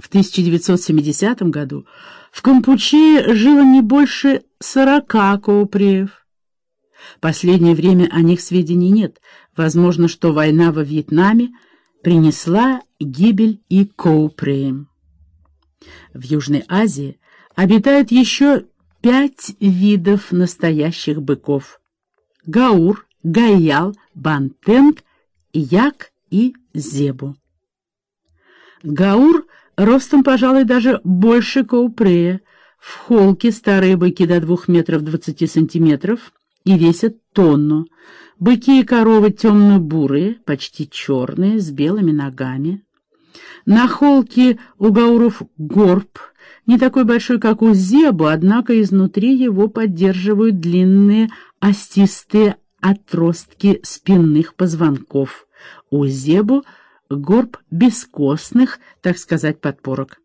В 1970 году в Кампуче жило не больше 40 коупреев. Последнее время о них сведений нет. Возможно, что война во Вьетнаме принесла гибель и коупреям. В Южной Азии обитает еще пять видов настоящих быков. Гаур, Гаял, Бантенг, Як и Зебу. Гаур ростом, пожалуй, даже больше Коупрея. В холке старые быки до двух метров двадцати сантиметров и весят тонну. Быки и коровы темно-бурые, почти черные, с белыми ногами. На холке у гауров горб, не такой большой, как у зебу, однако изнутри его поддерживают длинные остистые отростки спинных позвонков. У зебу горб бескостных, так сказать, подпорок.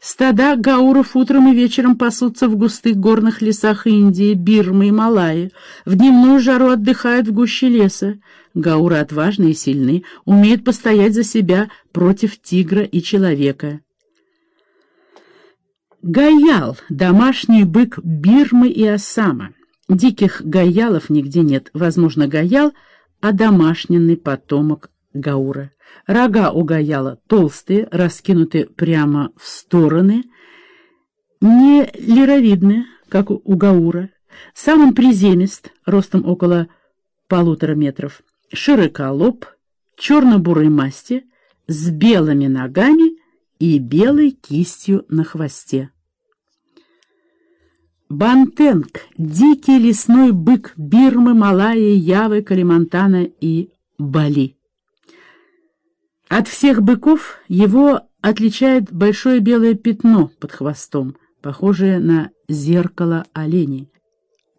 Стада гауров утром и вечером пасутся в густых горных лесах Индии, Бирмы и Малайи. В дневную жару отдыхают в гуще леса. Гауры отважны и сильны, умеют постоять за себя против тигра и человека. Гаял — домашний бык Бирмы и Осама. Диких гаялов нигде нет. Возможно, гаял — одомашненный потомок гаура. Рога у гаяла толстые, раскинуты прямо в стороны, не лировидные, как у гаура. Сам он приземист, ростом около полутора метров, широколоб, черно-бурой масти, с белыми ногами и белой кистью на хвосте. Бантенг — дикий лесной бык Бирмы, Малайи, Явы, Калимантана и Бали. От всех быков его отличает большое белое пятно под хвостом, похожее на зеркало оленей.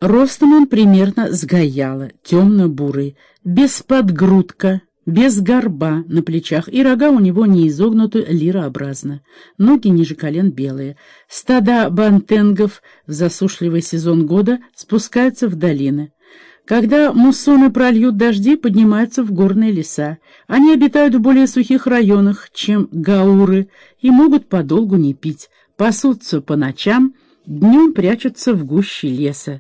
Ростом он примерно с гаяла, темно-бурый, без подгрудка, без горба на плечах, и рога у него не изогнуты лирообразно. Ноги ниже колен белые. Стада бантенгов в засушливый сезон года спускаются в долины. Когда муссоны прольют дожди, поднимаются в горные леса. Они обитают в более сухих районах, чем гауры, и могут подолгу не пить. Пасутся по ночам, днем прячутся в гуще леса.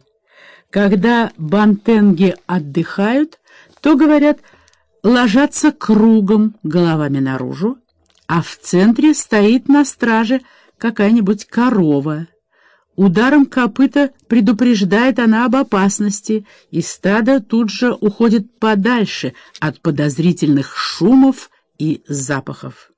Когда бантенги отдыхают, то, говорят, ложатся кругом головами наружу, а в центре стоит на страже какая-нибудь корова. Ударом копыта предупреждает она об опасности, и стадо тут же уходит подальше от подозрительных шумов и запахов.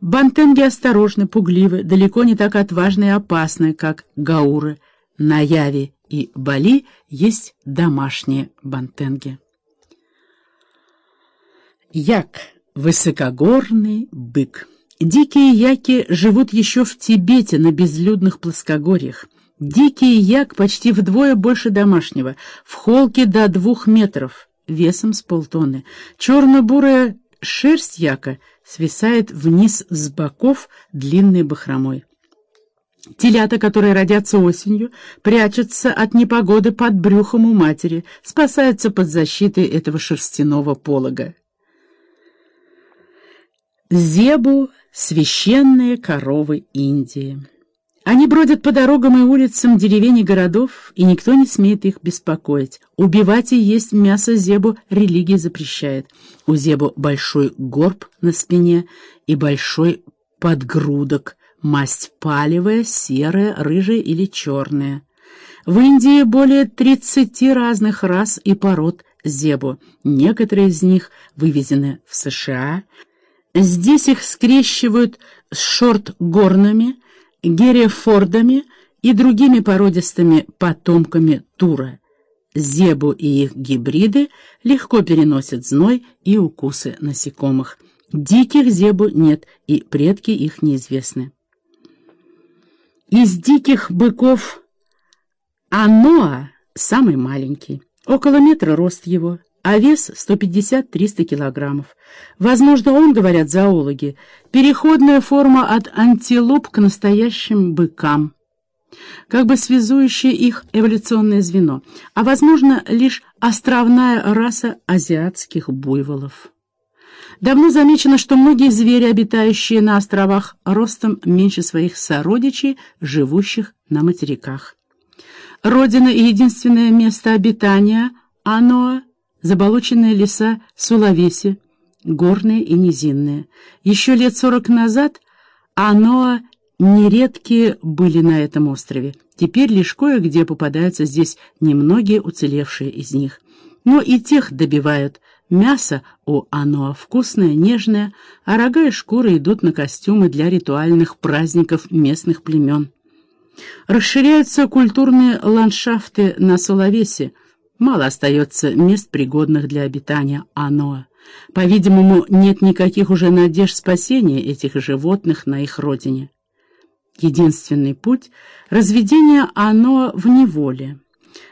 Бантенги осторожны, пугливы, далеко не так отважны и опасны, как гауры. На Яве и Бали есть домашние бантенги. Як — высокогорный бык. Дикие яки живут еще в Тибете на безлюдных плоскогорьях. Дикий як почти вдвое больше домашнего, в холке до двух метров, весом с полтонны. Черно-бурая шерсть яка свисает вниз с боков длинной бахромой. Телята, которые родятся осенью, прячутся от непогоды под брюхом у матери, спасаются под защитой этого шерстяного полога. Зебу — священные коровы Индии. Они бродят по дорогам и улицам деревень и городов, и никто не смеет их беспокоить. Убивать и есть мясо зебу религия запрещает. У зебу большой горб на спине и большой подгрудок, масть палевая, серая, рыжая или черная. В Индии более 30 разных рас и пород зебу. Некоторые из них вывезены в США, Здесь их скрещивают с шорт-горнами, герефордами и другими породистыми потомками тура. Зебу и их гибриды легко переносят зной и укусы насекомых. Диких зебу нет, и предки их неизвестны. Из диких быков Аноа самый маленький, около метра рост его – а вес 150-300 килограммов. Возможно, он, говорят зоологи, переходная форма от антилоп к настоящим быкам, как бы связующее их эволюционное звено, а, возможно, лишь островная раса азиатских буйволов. Давно замечено, что многие звери, обитающие на островах, ростом меньше своих сородичей, живущих на материках. Родина и единственное место обитания Аноа – заболоченные леса Сулавеси, горные и низинные. Еще лет сорок назад Аноа нередкие были на этом острове. Теперь лишь кое-где попадаются здесь немногие уцелевшие из них. Но и тех добивают. Мясо у Аноа вкусное, нежное, а рога и шкуры идут на костюмы для ритуальных праздников местных племен. Расширяются культурные ландшафты на Соловесе. Мало остается мест, пригодных для обитания Аноа. По-видимому, нет никаких уже надежд спасения этих животных на их родине. Единственный путь — разведение Аноа в неволе.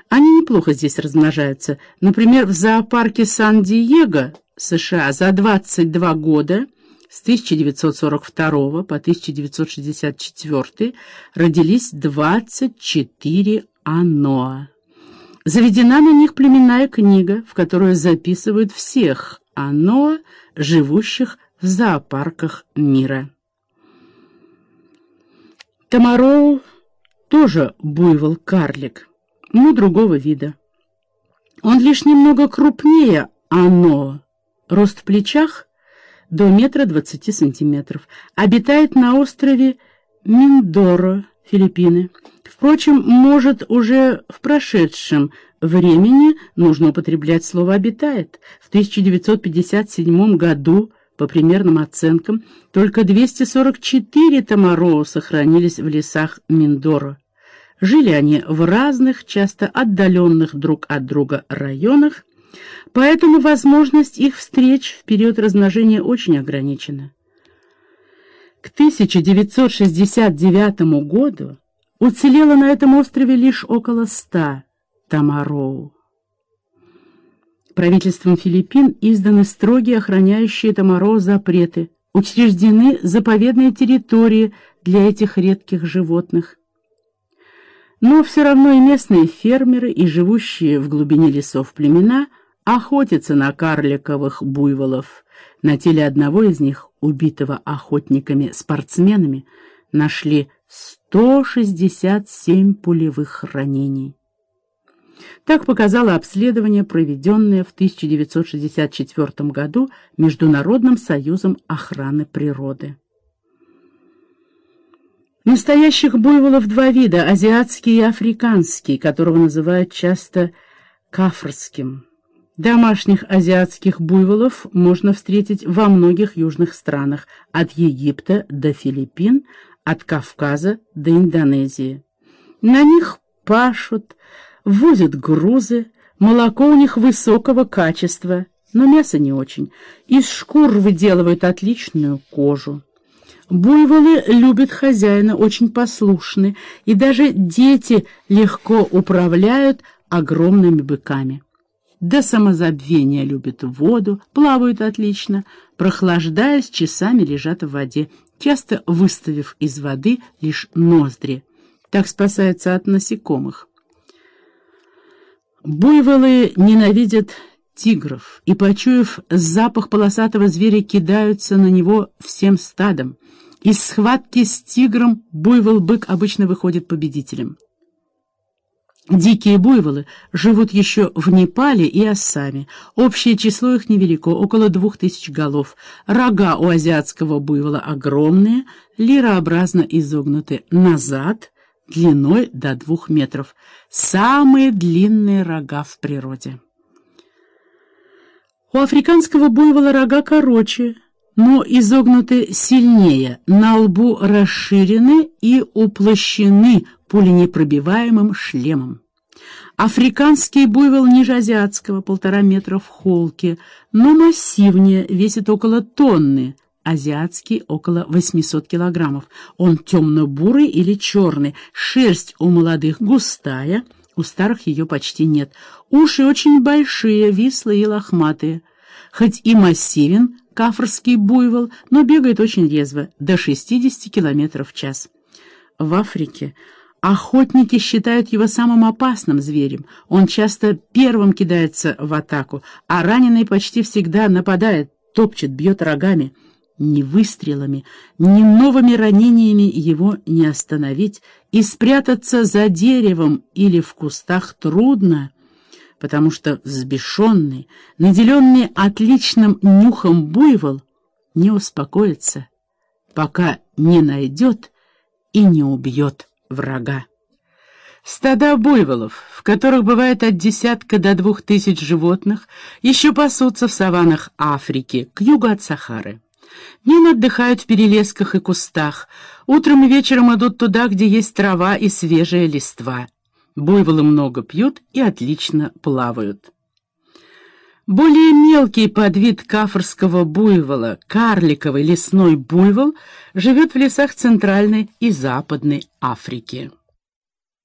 Они неплохо здесь размножаются. Например, в зоопарке Сан-Диего, США, за 22 года с 1942 по 1964 родились 24 аноа. Заведена на них племенная книга, в которую записывают всех аноа, живущих в зоопарках мира. Тамароу тоже буйвол-карлик, но другого вида. Он лишь немного крупнее Ано, рост в плечах до метра двадцати сантиметров, обитает на острове Миндоро, Филиппины. Впрочем, может, уже в прошедшем времени нужно употреблять слово «обитает». В 1957 году по примерным оценкам, только 244 тамароу сохранились в лесах Миндоро. Жили они в разных, часто отдаленных друг от друга районах, поэтому возможность их встреч в период размножения очень ограничена. К 1969 году уцелело на этом острове лишь около ста тамароу. Правительством Филиппин изданы строгие охраняющие Тамаро запреты, учреждены заповедные территории для этих редких животных. Но все равно и местные фермеры, и живущие в глубине лесов племена охотятся на карликовых буйволов. На теле одного из них, убитого охотниками-спортсменами, нашли 167 пулевых ранений. Так показало обследование, проведенное в 1964 году Международным союзом охраны природы. Настоящих буйволов два вида – азиатский и африканский, которого называют часто кафрским. Домашних азиатских буйволов можно встретить во многих южных странах, от Египта до Филиппин, от Кавказа до Индонезии. На них пашут, возят грузы, молоко у них высокого качества, но мясо не очень. Из шкур выделывают отличную кожу. Буйволы любят хозяина, очень послушны, и даже дети легко управляют огромными быками. До самозабвения любят воду, плавают отлично, прохлаждаясь, часами лежат в воде, часто выставив из воды лишь ноздри. Так спасаются от насекомых. Буйволы ненавидят тигров и, почуяв запах полосатого зверя, кидаются на него всем стадом. Из схватки с тигром буйвол-бык обычно выходит победителем. Дикие буйволы живут еще в Непале и Ассаме. Общее число их невелико, около двух тысяч голов. Рога у азиатского буйвола огромные, лирообразно изогнуты назад – длиной до двух метров. Самые длинные рога в природе. У африканского буйвола рога короче, но изогнуты сильнее, на лбу расширены и уплощены пуленепробиваемым шлемом. Африканский буйвол ниже азиатского, полтора метра в холке, но массивнее, весит около тонны, азиатский около 800 килограммов. Он темно-бурый или черный, шерсть у молодых густая, у старых ее почти нет. Уши очень большие, вислые и лохматые. Хоть и массивен кафрский буйвол, но бегает очень резво, до 60 километров в час. В Африке охотники считают его самым опасным зверем. Он часто первым кидается в атаку, а раненый почти всегда нападает топчет, бьет рогами. Ни выстрелами, ни новыми ранениями его не остановить, и спрятаться за деревом или в кустах трудно, потому что взбешенный, наделенный отличным нюхом буйвол не успокоится, пока не найдет и не убьет врага. Стада буйволов, в которых бывает от десятка до двух тысяч животных, еще пасутся в саваннах Африки, к югу от Сахары. Днем отдыхают в перелесках и кустах, утром и вечером идут туда, где есть трава и свежая листва. Буйволы много пьют и отлично плавают. Более мелкий подвид кафорского буйвола, карликовый лесной буйвол, живет в лесах Центральной и Западной Африки.